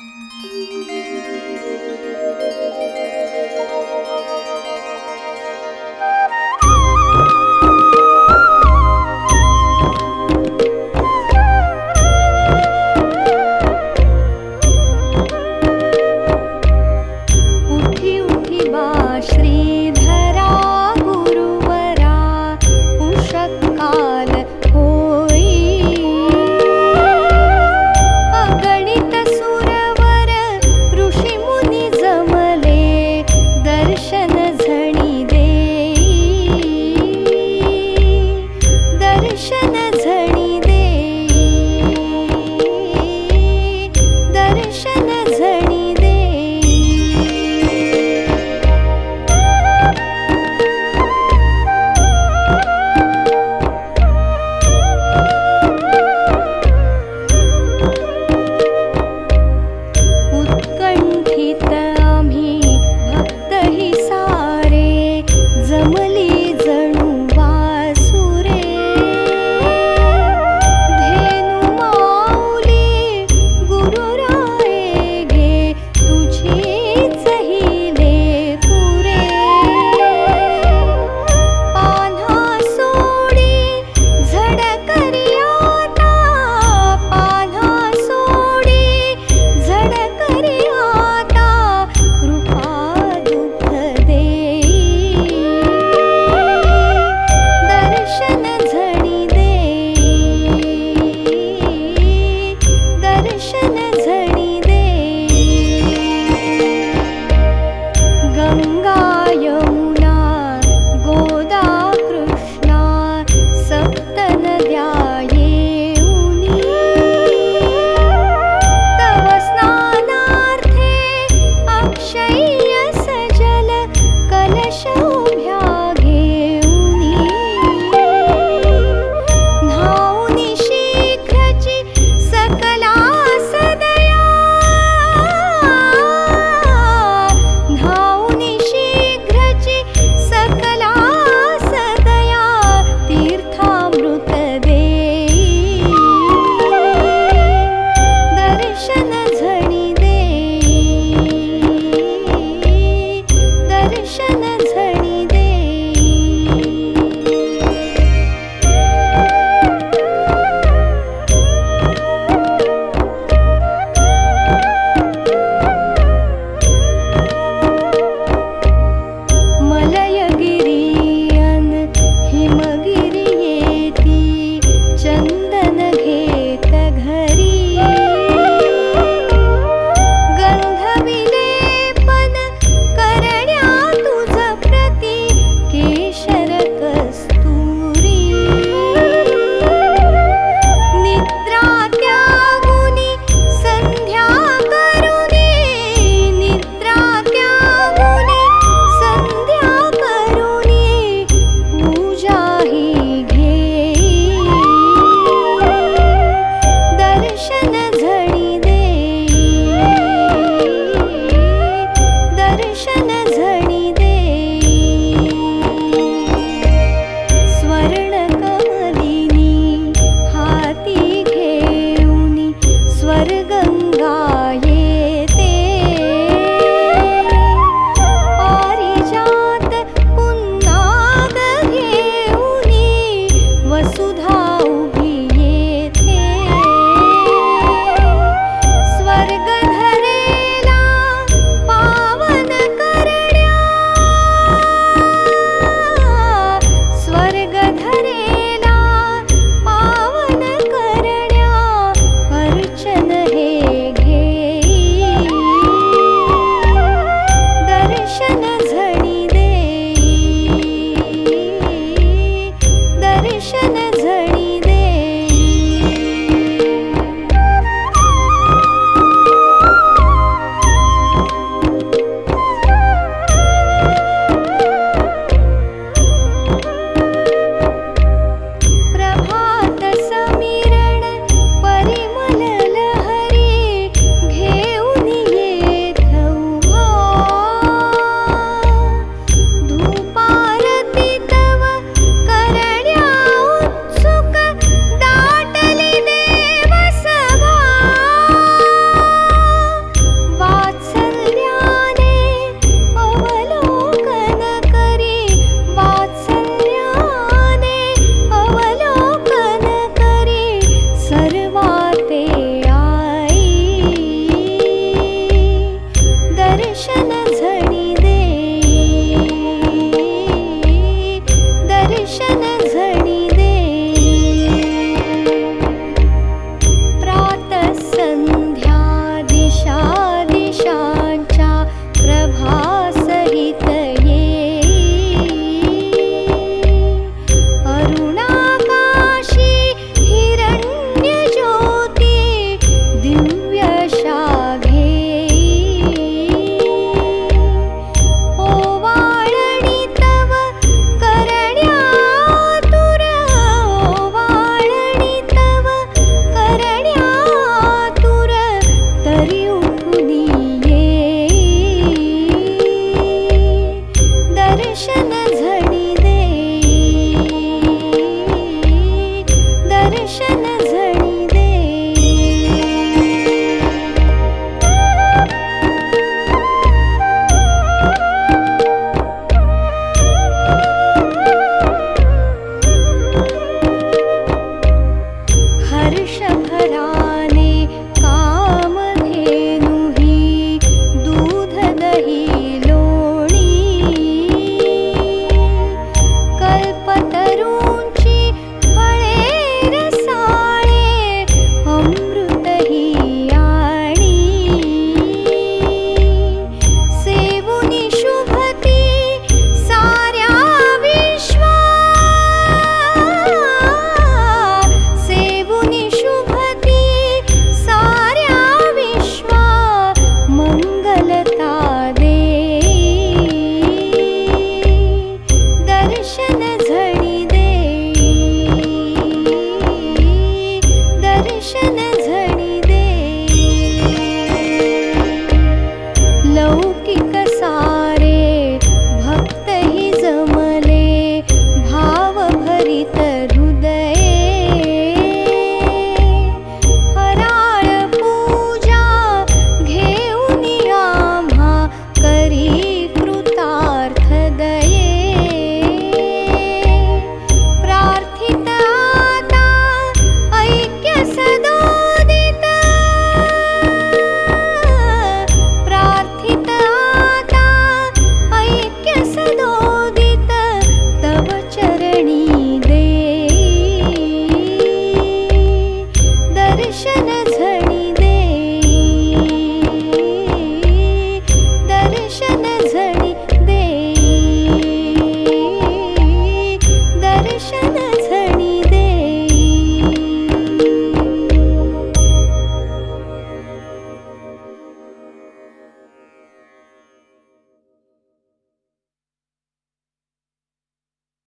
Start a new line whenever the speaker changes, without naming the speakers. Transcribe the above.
Música সুধা